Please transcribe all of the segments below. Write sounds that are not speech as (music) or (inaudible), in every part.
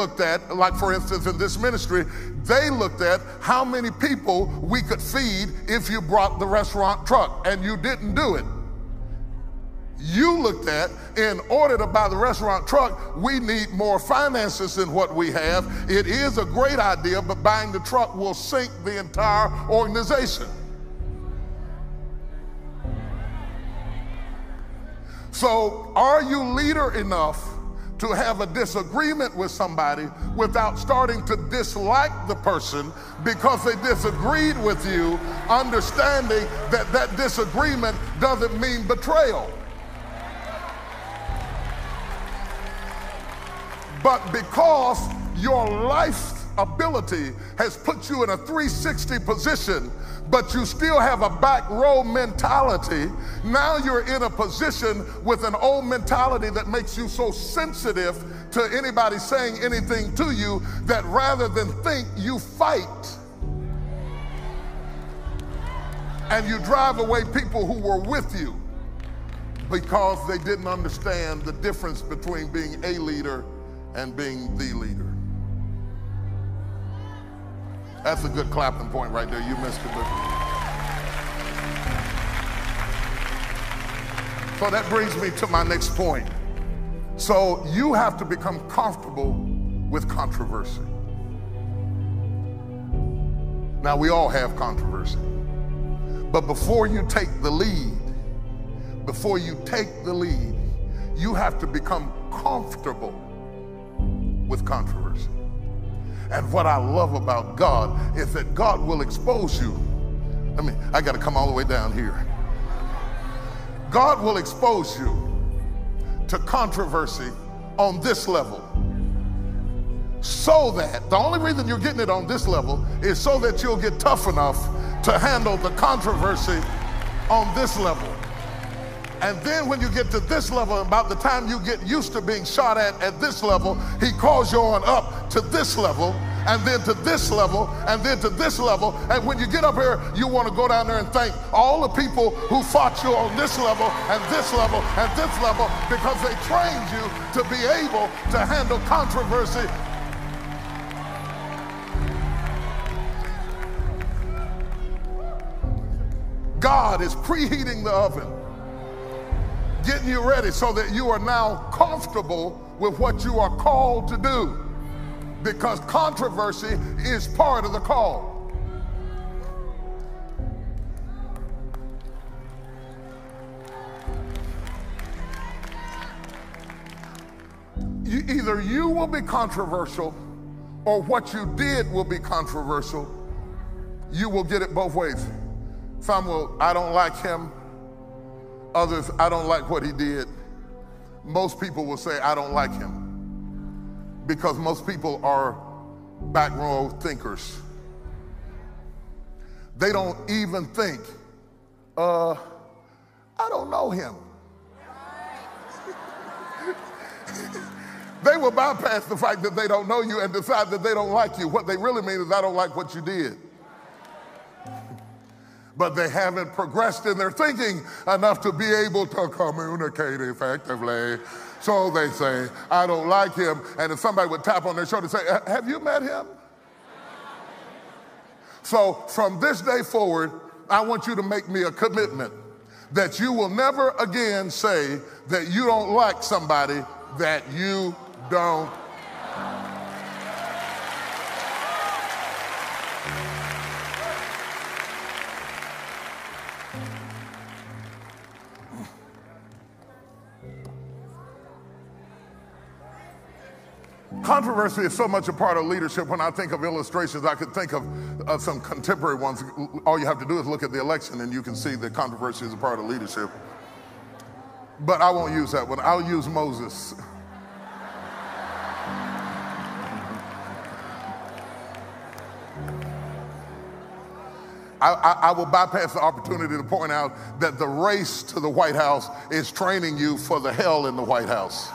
looked at, like for instance in this ministry, they looked at how many people we could feed if you brought the restaurant truck, and you didn't do it. You looked at, in order to buy the restaurant truck, we need more finances than what we have. It is a great idea, but buying the truck will sink the entire organization. So, are you leader enough to have a disagreement with somebody without starting to dislike the person because they disagreed with you, understanding that that disagreement doesn't mean betrayal? But because your life's ability has put you in a 360 position, but you still have a back row mentality, now you're in a position with an old mentality that makes you so sensitive to anybody saying anything to you that rather than think, you fight. And you drive away people who were with you because they didn't understand the difference between being a leader and being the leader. That's a good clapping point right there. You missed it. So that brings me to my next point. So you have to become comfortable with controversy. Now, we all have controversy. But before you take the lead, before you take the lead, you have to become comfortable with controversy. And what I love about God is that God will expose you. I mean, I got to come all the way down here. God will expose you to controversy on this level. So that the only reason you're getting it on this level is so that you'll get tough enough to handle the controversy on this level. And then when you get to this level, about the time you get used to being shot at at this level, he calls you on up to this level and then to this level and then to this level. And when you get up here, you want to go down there and thank all the people who fought you on this level and this level and this level because they trained you to be able to handle controversy God is preheating the oven getting you ready so that you are now comfortable with what you are called to do. Because controversy is part of the call. You, either you will be controversial or what you did will be controversial. You will get it both ways. Some will, I don't like him. Others, I don't like what he did. Most people will say, I don't like him. Because most people are back row thinkers. They don't even think, uh, I don't know him. (laughs) they will bypass the fact that they don't know you and decide that they don't like you. What they really mean is, I don't like what you did but they haven't progressed in their thinking enough to be able to communicate effectively. So they say, I don't like him. And if somebody would tap on their shoulder and say, Have you met him? So from this day forward, I want you to make me a commitment that you will never again say that you don't like somebody that you don't Controversy is so much a part of leadership. When I think of illustrations, I could think of uh, some contemporary ones. All you have to do is look at the election and you can see that controversy is a part of leadership. But I won't use that one. I'll use Moses. I, I, I, will bypass the opportunity to point out that the race to the White House is training you for the hell in the White House.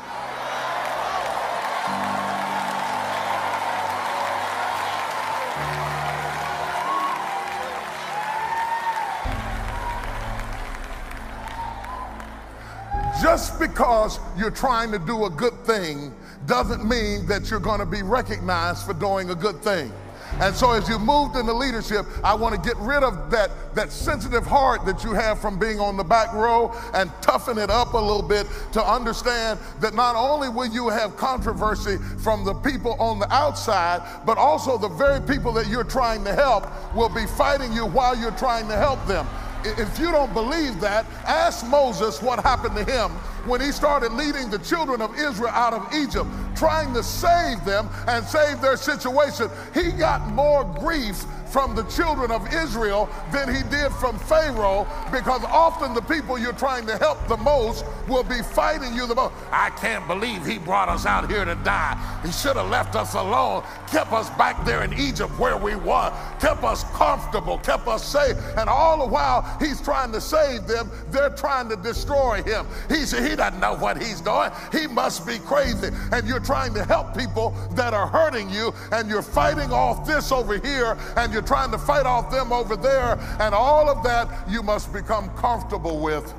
Just because you're trying to do a good thing doesn't mean that you're going to be recognized for doing a good thing. And so as you moved into leadership, I want to get rid of that, that sensitive heart that you have from being on the back row and toughen it up a little bit to understand that not only will you have controversy from the people on the outside, but also the very people that you're trying to help will be fighting you while you're trying to help them. If you don't believe that, ask Moses what happened to him when he started leading the children of Israel out of Egypt, trying to save them and save their situation. He got more grief from the children of Israel than he did from Pharaoh because often the people you're trying to help the most will be fighting you the most. I can't believe he brought us out here to die. He should have left us alone, kept us back there in Egypt where we were, kept us comfortable, kept us safe. And all the while he's trying to save them, they're trying to destroy him. He said he doesn't know what he's doing. He must be crazy. And you're trying to help people that are hurting you, and you're fighting off this over here, and you're trying to fight off them over there, and all of that you must become comfortable with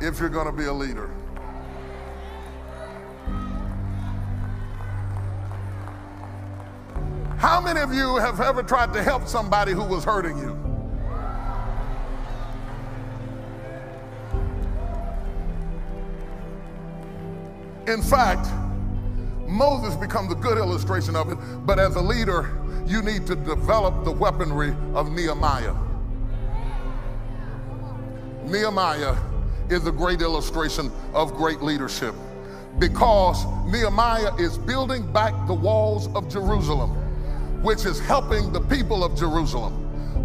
if you're going to be a leader. How many of you have ever tried to help somebody who was hurting you? In fact, Moses becomes a good illustration of it, but as a leader, you need to develop the weaponry of Nehemiah. Nehemiah is a great illustration of great leadership because Nehemiah is building back the walls of Jerusalem, which is helping the people of Jerusalem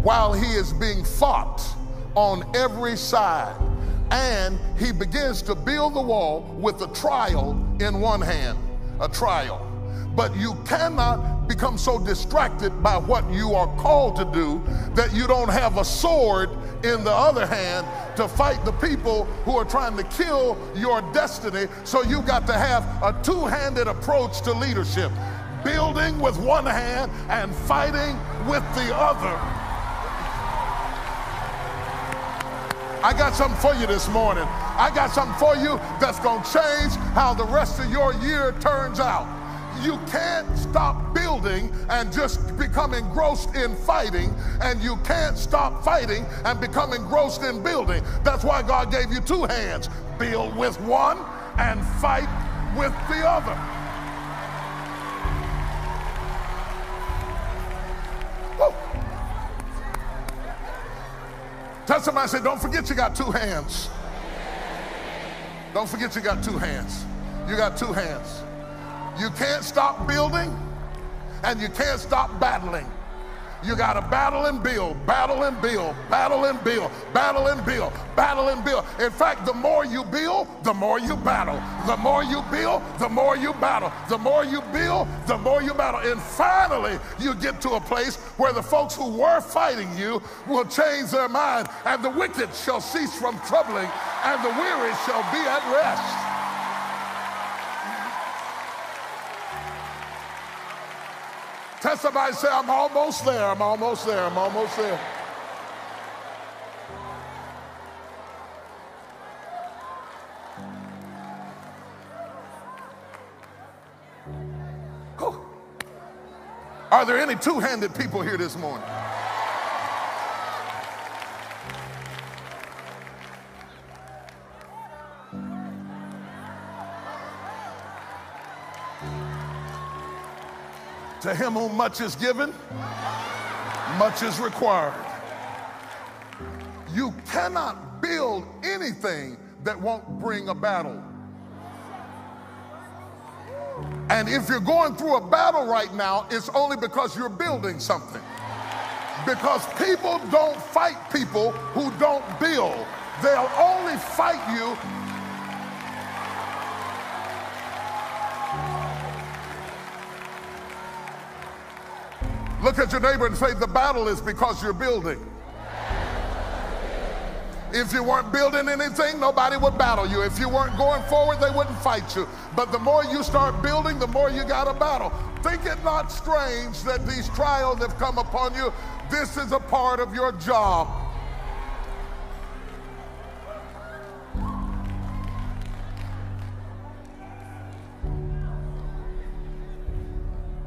while he is being fought on every side. And he begins to build the wall with a trial in one hand, a trial. But you cannot become so distracted by what you are called to do that you don't have a sword in the other hand to fight the people who are trying to kill your destiny. So you got to have a two handed approach to leadership building with one hand and fighting with the other. I got something for you this morning. I got something for you that's going to change how the rest of your year turns out you can't stop building and just become engrossed in fighting, and you can't stop fighting and become engrossed in building. That's why God gave you two hands build with one and fight with the other. Tell somebody, say, don't forget you got two hands. Don't forget you got two hands. You got two hands. You can't stop building and you can't stop battling. You got to battle and build, battle and build, battle and build, battle and build, battle and build. In fact, the more you build, the more you battle. The more you build, the more you battle. The more you build, the more you battle. And finally, you get to a place where the folks who were fighting you will change their mind, and the wicked shall cease from troubling, and the weary shall be at rest. Tell somebody, say, I'm almost there, I'm almost there, I'm almost there. Are there any two handed people here this morning? To him whom much is given, much is required. You cannot build anything that won't bring a battle. And if you're going through a battle right now, it's only because you're building something. Because people don't fight people who don't build. They'll only fight you Look at your neighbor and say, The battle is because you're building. If you weren't building anything, nobody would battle you. If you weren't going forward, they wouldn't fight you. But the more you start building, the more you got a battle. Think it not strange that these trials have come upon you. This is a part of your job.